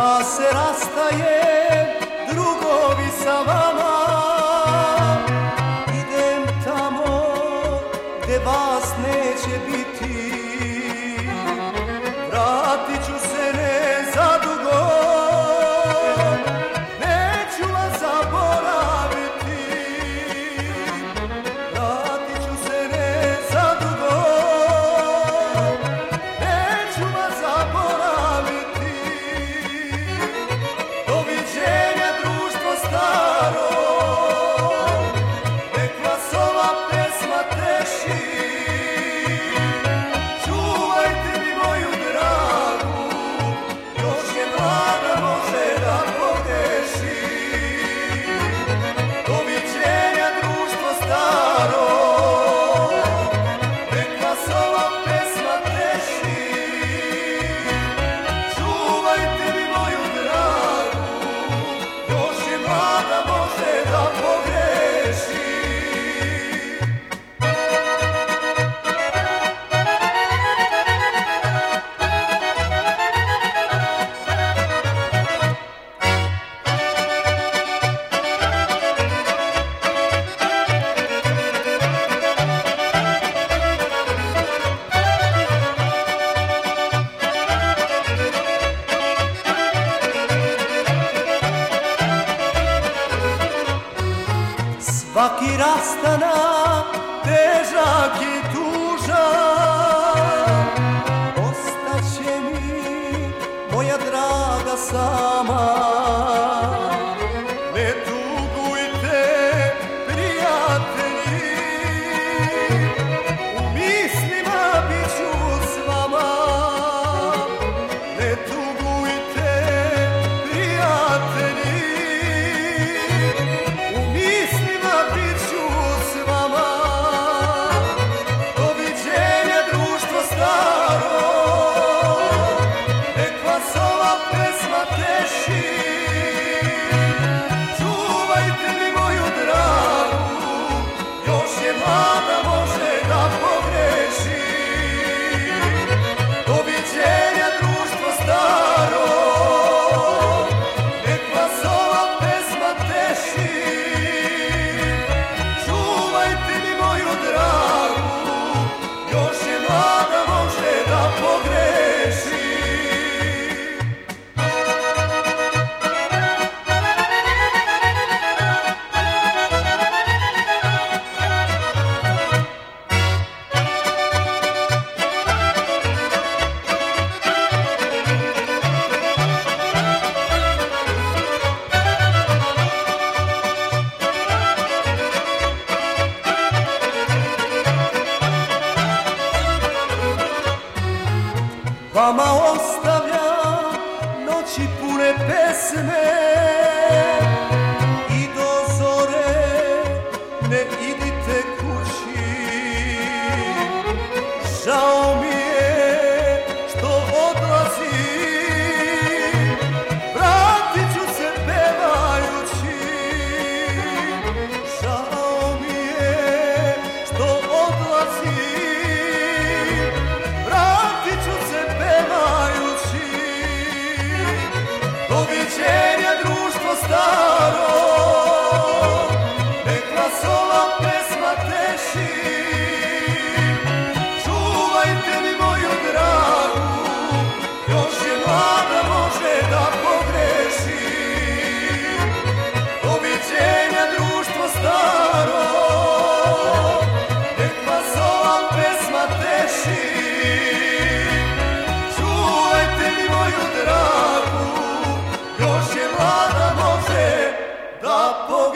Ja se rastajem, drugovi sa vama. Idem tamo gde vas neće biti. fakir hastana, beja git vama ostavlja noći pune pesme i do zore ne idite kuće up.